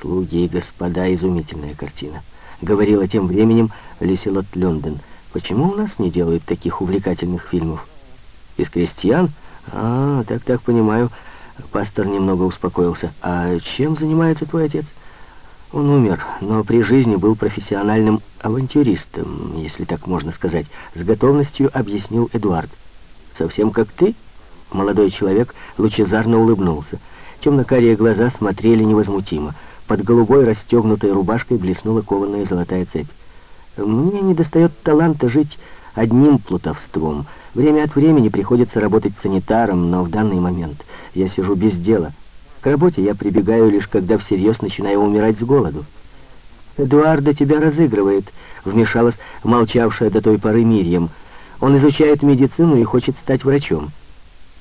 слуги и господа, изумительная картина. Говорила тем временем Лиселот Лондон. Почему у нас не делают таких увлекательных фильмов? Из крестьян? А, так-так, понимаю. Пастор немного успокоился. А чем занимается твой отец? Он умер, но при жизни был профессиональным авантюристом, если так можно сказать, с готовностью объяснил Эдуард. «Совсем как ты?» Молодой человек лучезарно улыбнулся. Темно-карие глаза смотрели невозмутимо. Под голубой расстегнутой рубашкой блеснула кованая золотая цепь. «Мне недостает таланта жить одним плутовством. Время от времени приходится работать санитаром, но в данный момент я сижу без дела». К работе я прибегаю лишь, когда всерьез начинаю умирать с голоду. «Эдуарда тебя разыгрывает», — вмешалась молчавшая до той поры Мирьям. «Он изучает медицину и хочет стать врачом».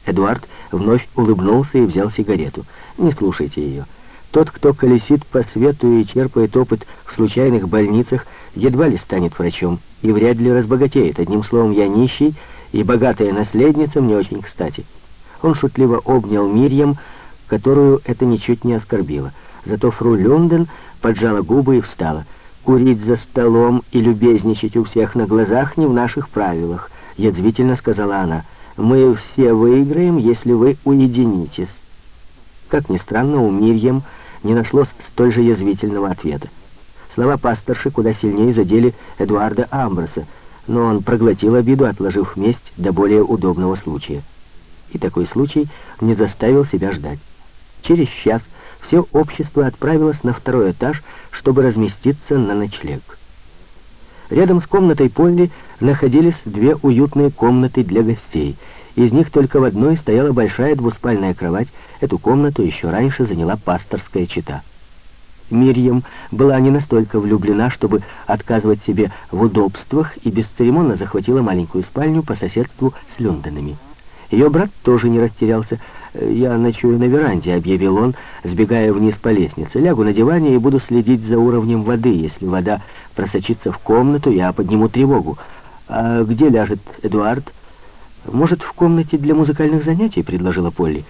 Эдуард вновь улыбнулся и взял сигарету. «Не слушайте ее. Тот, кто колесит по свету и черпает опыт в случайных больницах, едва ли станет врачом и вряд ли разбогатеет. Одним словом, я нищий, и богатая наследница мне очень кстати». Он шутливо обнял Мирьям, которую это ничуть не оскорбило. Зато фру Люнден поджала губы и встала. «Курить за столом и любезничать у всех на глазах не в наших правилах», — язвительно сказала она. «Мы все выиграем, если вы уединитесь». Как ни странно, у Мирьям не нашлось столь же язвительного ответа. Слова пасторши куда сильнее задели Эдуарда Амброса, но он проглотил обиду, отложив месть до более удобного случая. И такой случай не заставил себя ждать. Через час все общество отправилось на второй этаж, чтобы разместиться на ночлег. Рядом с комнатой Полли находились две уютные комнаты для гостей. Из них только в одной стояла большая двуспальная кровать. Эту комнату еще раньше заняла пасторская чита. Мирьям была не настолько влюблена, чтобы отказывать себе в удобствах, и бесцеремонно захватила маленькую спальню по соседству с Люндонами. Ее брат тоже не растерялся. «Я ночую на веранде», — объявил он, сбегая вниз по лестнице. «Лягу на диване и буду следить за уровнем воды. Если вода просочится в комнату, я подниму тревогу. А где ляжет Эдуард?» «Может, в комнате для музыкальных занятий?» — предложила Полли.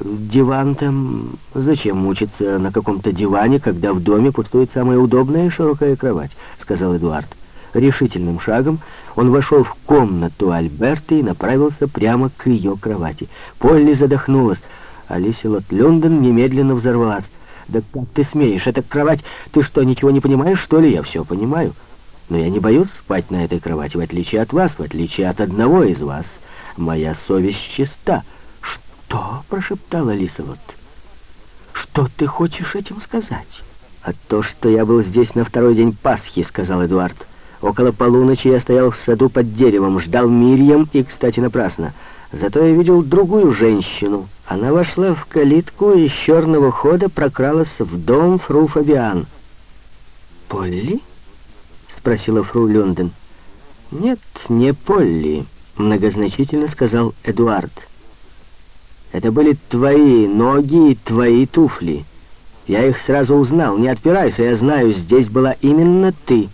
«Диван там... Зачем мучиться на каком-то диване, когда в доме пустует самая удобная и широкая кровать?» — сказал Эдуард. Решительным шагом он вошел в комнату Альберты и направился прямо к ее кровати. Полли задохнулась. Алисия Лот Лондон немедленно взорвалась. «Да как ты смеешь? Это кровать... Ты что, ничего не понимаешь, что ли? Я все понимаю. Но я не боюсь спать на этой кровати, в отличие от вас, в отличие от одного из вас. Моя совесть чиста». «Что?» — прошептала Алиса Лот. «Что ты хочешь этим сказать?» «А то, что я был здесь на второй день Пасхи», — сказал Эдуард. Около полуночи я стоял в саду под деревом, ждал Мирьям, и, кстати, напрасно. Зато я видел другую женщину. Она вошла в калитку и с черного хода прокралась в дом фру Фабиан. «Полли?» — спросила фру Люнден. «Нет, не Полли», — многозначительно сказал Эдуард. «Это были твои ноги и твои туфли. Я их сразу узнал. Не отпирайся, я знаю, здесь была именно ты».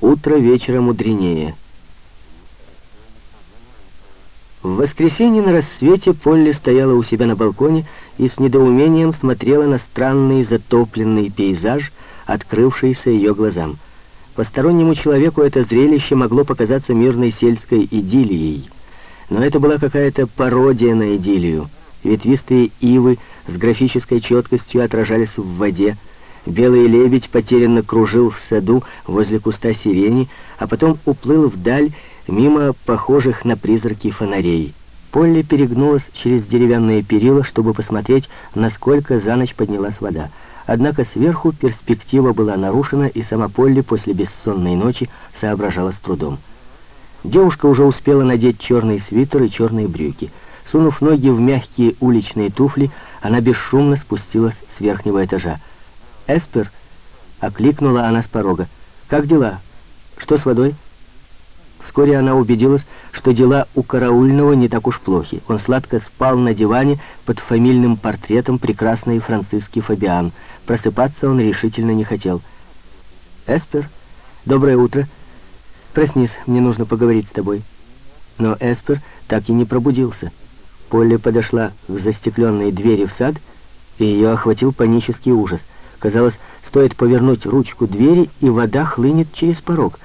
Утро вечера мудренее. В воскресенье на рассвете Полли стояла у себя на балконе и с недоумением смотрела на странный затопленный пейзаж, открывшийся ее глазам. Постороннему человеку это зрелище могло показаться мирной сельской идиллией, но это была какая-то пародия на идиллию. Ветвистые ивы с графической четкостью отражались в воде, Белый лебедь потерянно кружил в саду возле куста сирени, а потом уплыл вдаль мимо похожих на призраки фонарей. Полли перегнулась через деревянные перила, чтобы посмотреть, насколько за ночь поднялась вода. Однако сверху перспектива была нарушена, и сама Полли после бессонной ночи соображала с трудом. Девушка уже успела надеть черный свитер и черные брюки. Сунув ноги в мягкие уличные туфли, она бесшумно спустилась с верхнего этажа. «Эспер!» — окликнула она с порога. «Как дела? Что с водой?» Вскоре она убедилась, что дела у караульного не так уж плохи. Он сладко спал на диване под фамильным портретом прекрасной Франциски Фабиан. Просыпаться он решительно не хотел. «Эспер, доброе утро. Проснись, мне нужно поговорить с тобой». Но Эспер так и не пробудился. Полли подошла к застекленной двери в сад и ее охватил панический ужас. Казалось, стоит повернуть ручку двери, и вода хлынет через порог —